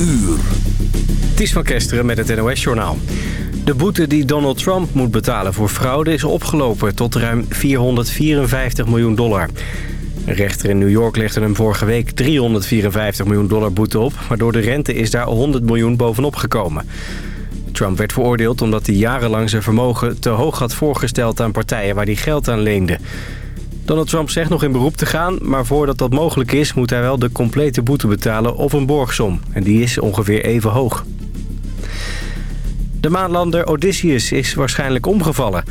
uur. Ties van Kesteren met het NOS-journaal. De boete die Donald Trump moet betalen voor fraude is opgelopen tot ruim 454 miljoen dollar. Een rechter in New York legde hem vorige week 354 miljoen dollar boete op... maar door de rente is daar 100 miljoen bovenop gekomen. Trump werd veroordeeld omdat hij jarenlang zijn vermogen te hoog had voorgesteld aan partijen waar hij geld aan leende. Donald Trump zegt nog in beroep te gaan, maar voordat dat mogelijk is... moet hij wel de complete boete betalen of een borgsom. En die is ongeveer even hoog. De maanlander Odysseus is waarschijnlijk omgevallen.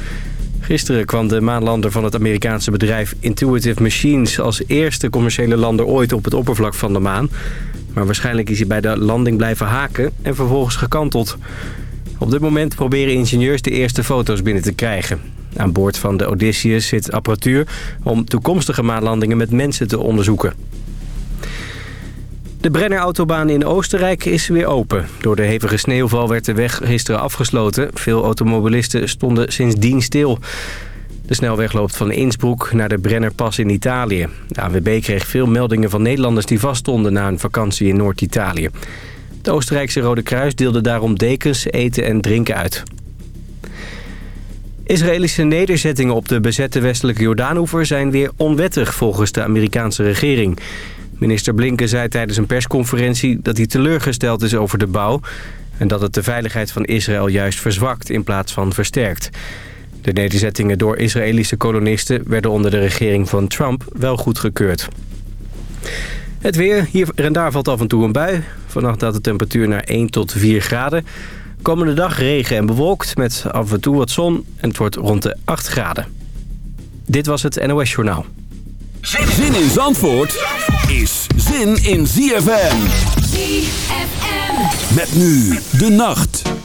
Gisteren kwam de maanlander van het Amerikaanse bedrijf Intuitive Machines... als eerste commerciële lander ooit op het oppervlak van de maan. Maar waarschijnlijk is hij bij de landing blijven haken en vervolgens gekanteld. Op dit moment proberen ingenieurs de eerste foto's binnen te krijgen. Aan boord van de Odysseus zit apparatuur om toekomstige maanlandingen met mensen te onderzoeken. De Brenner-autobaan in Oostenrijk is weer open. Door de hevige sneeuwval werd de weg gisteren afgesloten. Veel automobilisten stonden sindsdien stil. De snelweg loopt van Innsbruck naar de Brennerpas in Italië. De AWB kreeg veel meldingen van Nederlanders die vaststonden na een vakantie in Noord-Italië. De Oostenrijkse Rode Kruis deelde daarom dekens, eten en drinken uit. Israëlische nederzettingen op de bezette westelijke Jordaanoever zijn weer onwettig volgens de Amerikaanse regering. Minister Blinken zei tijdens een persconferentie dat hij teleurgesteld is over de bouw... en dat het de veiligheid van Israël juist verzwakt in plaats van versterkt. De nederzettingen door Israëlische kolonisten werden onder de regering van Trump wel goedgekeurd. Het weer, hier en daar valt af en toe een bui. Vannacht daalt de temperatuur naar 1 tot 4 graden. Komende dag regen en bewolkt met af en toe wat zon en het wordt rond de 8 graden. Dit was het NOS Journaal. Zin in Zandvoort is zin in ZFM. ZFM. Met nu de nacht.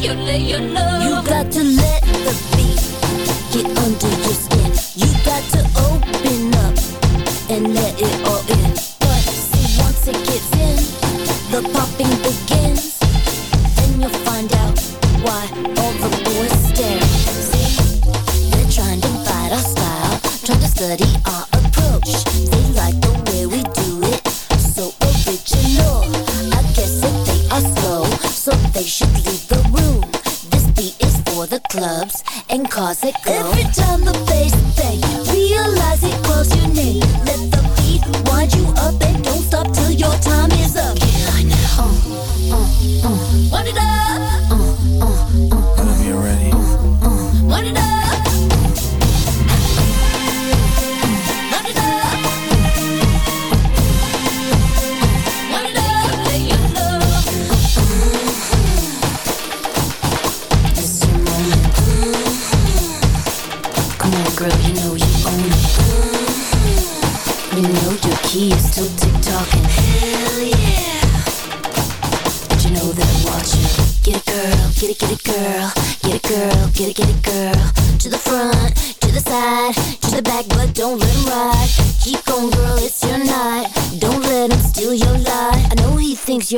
you let your love. You got to let the beat get under your skin. You got to open up and let it. Classic. Girl.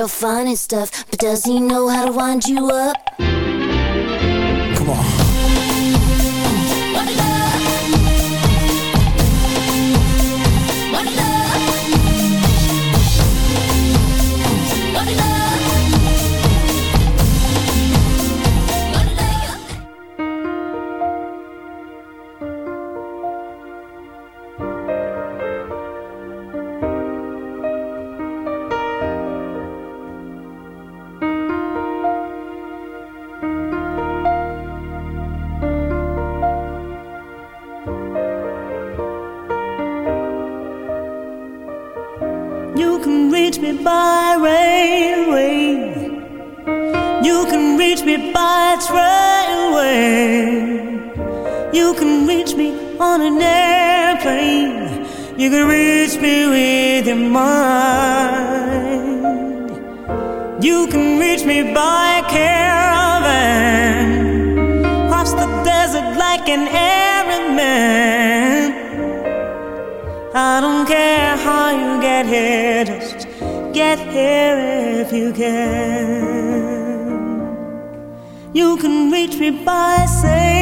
your funny stuff, but does he know how to wind you up? you can. You can reach me by saying.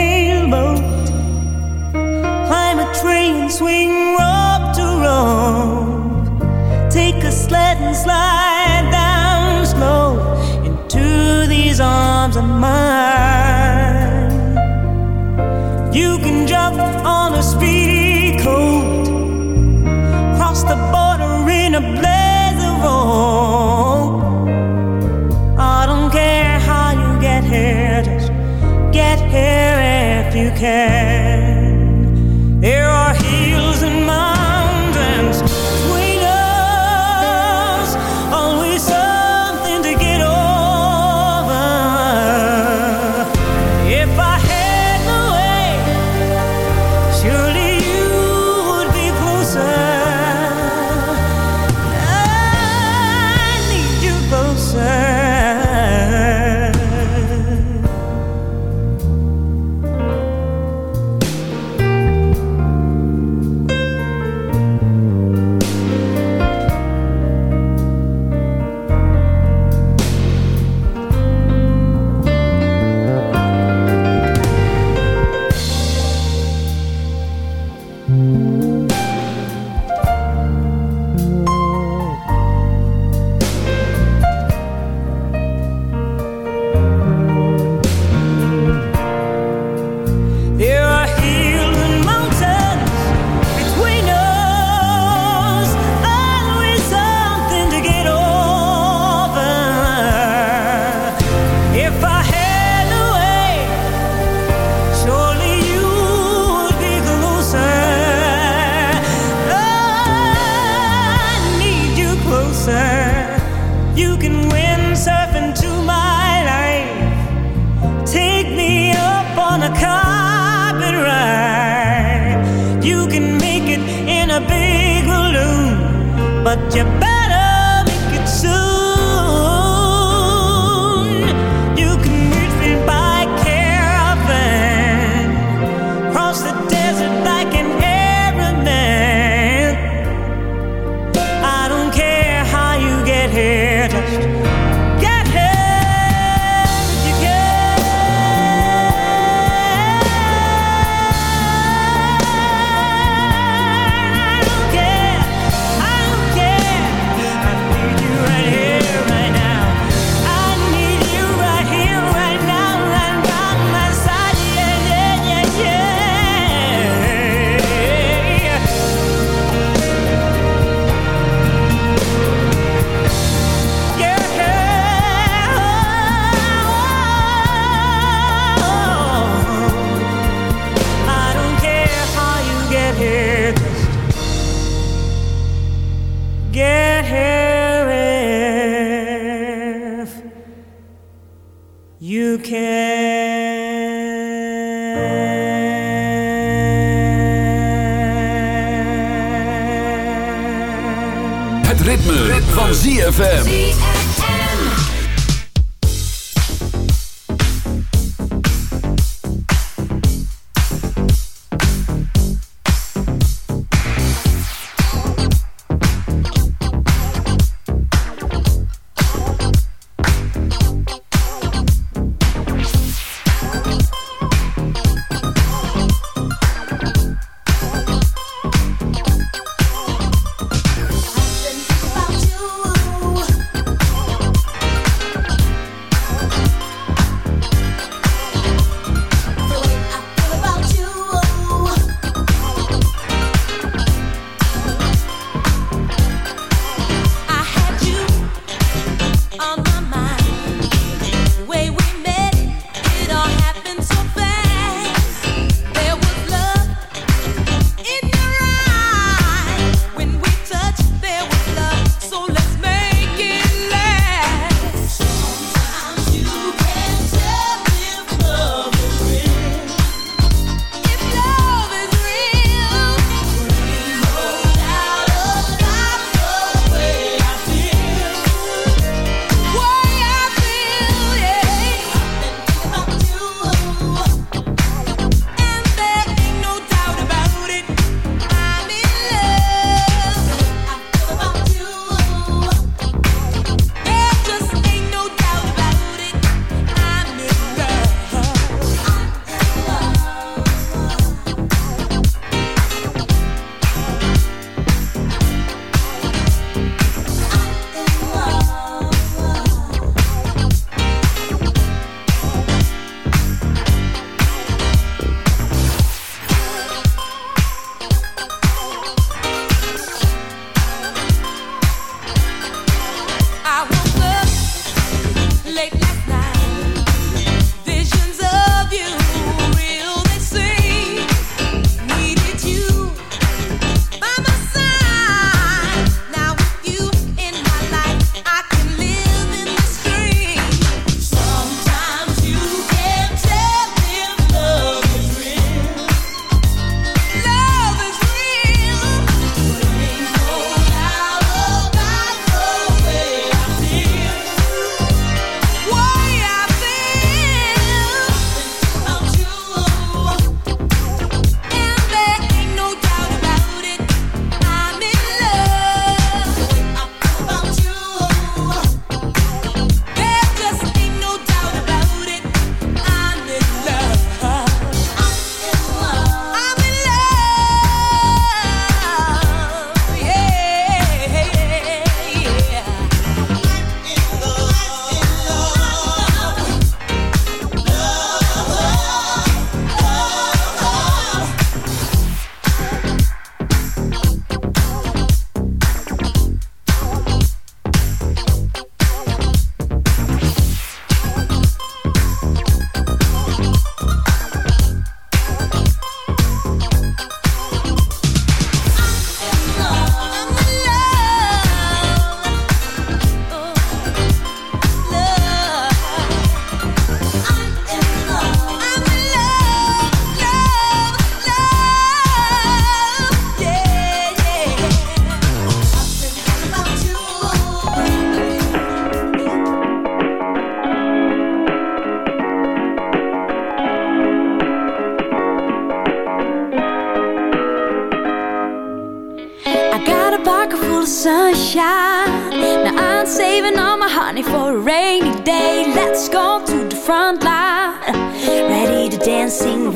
ZFM.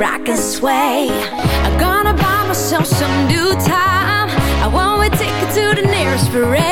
rock and sway. I'm gonna buy myself some new time. I want a ticket to the nearest parade.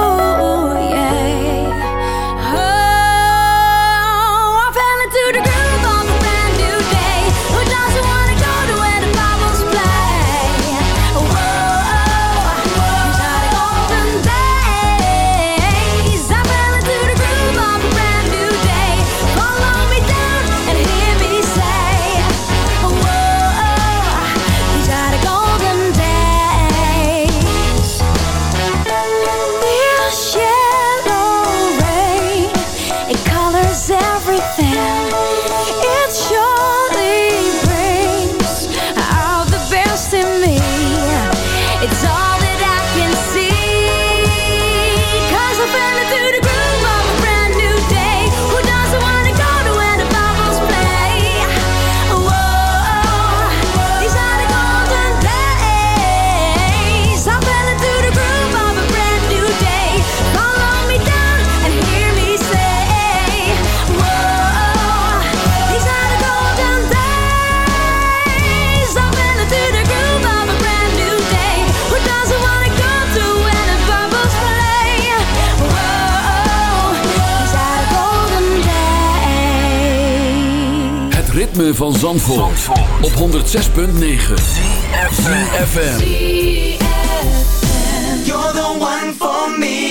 van Zandvoort, op 106.9 CFFM You're the one for me.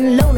in love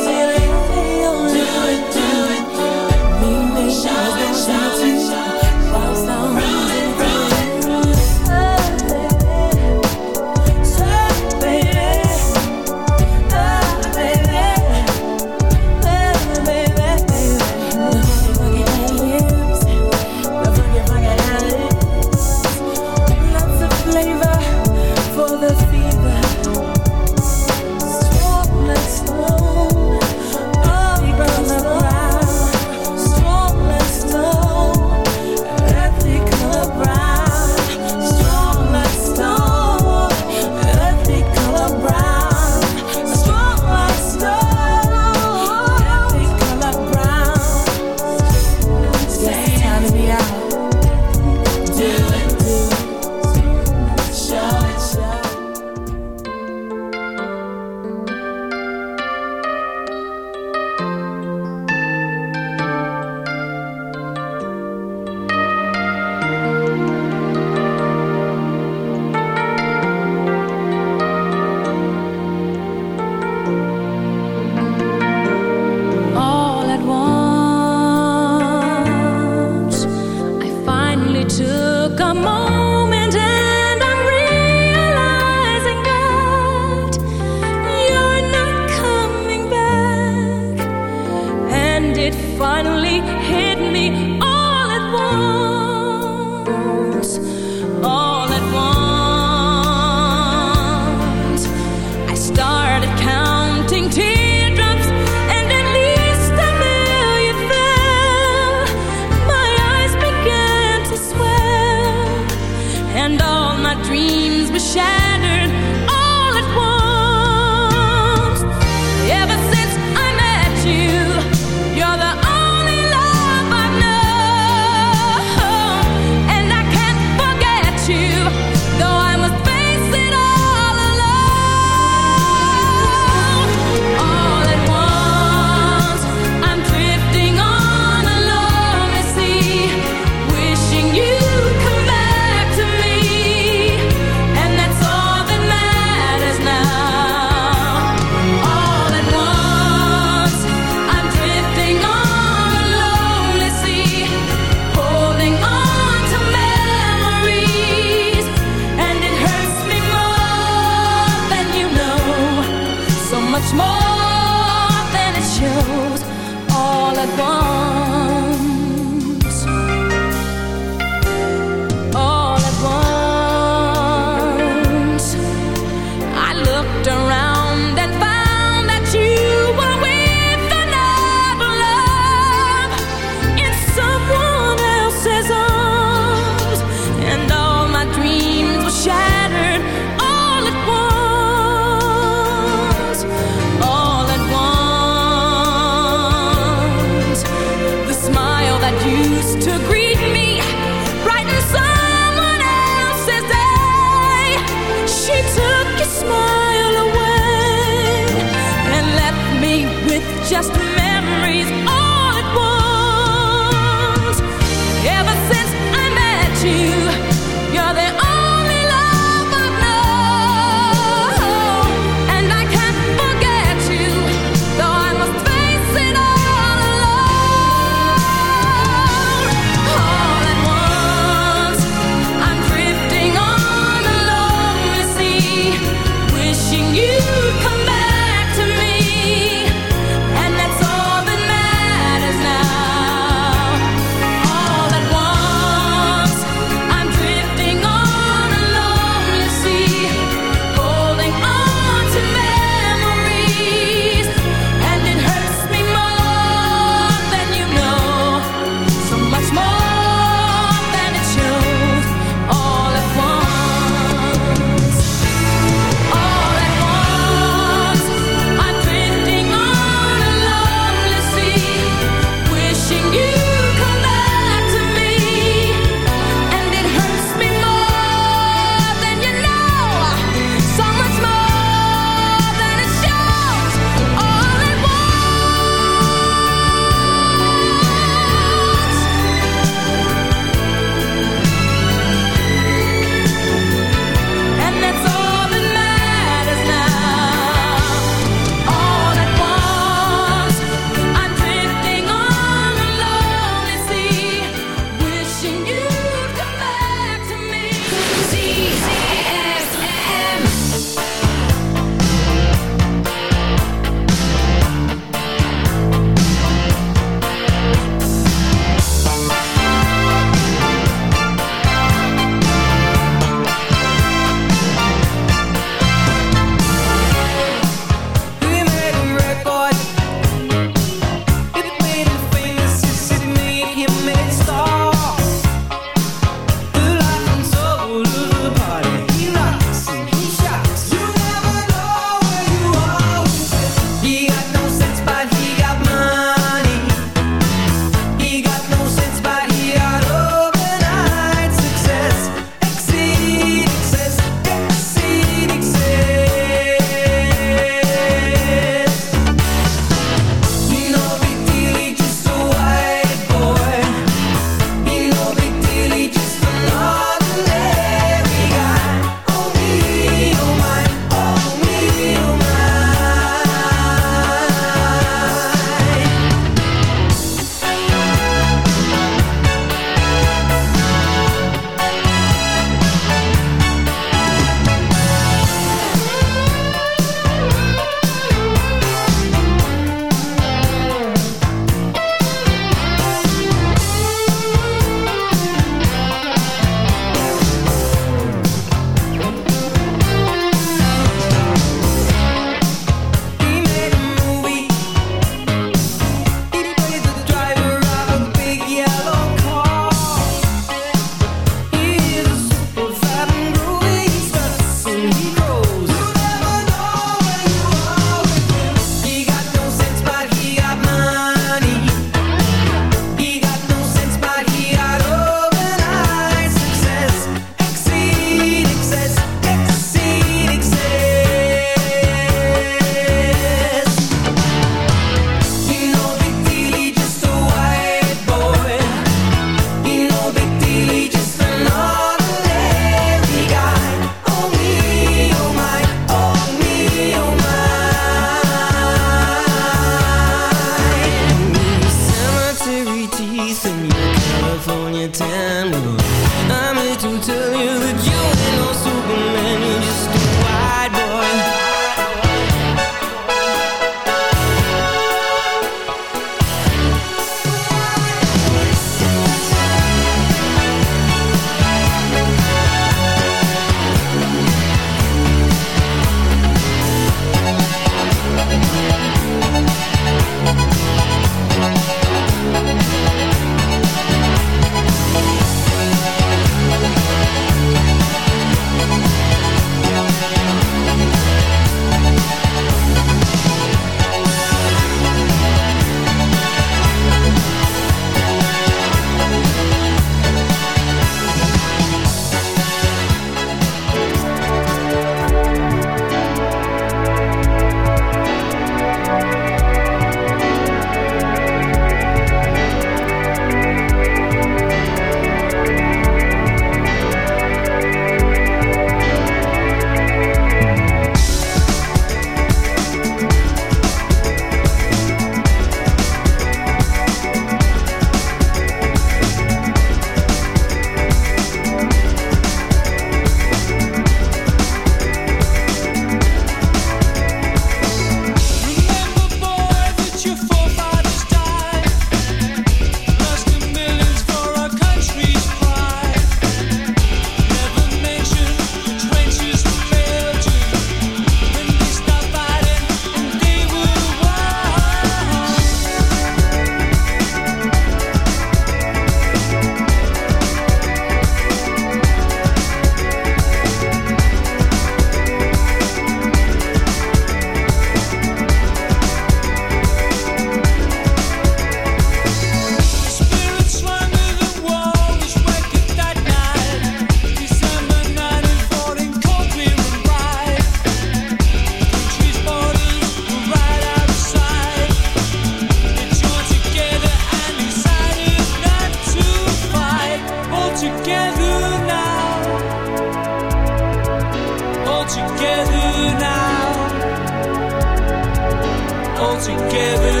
together.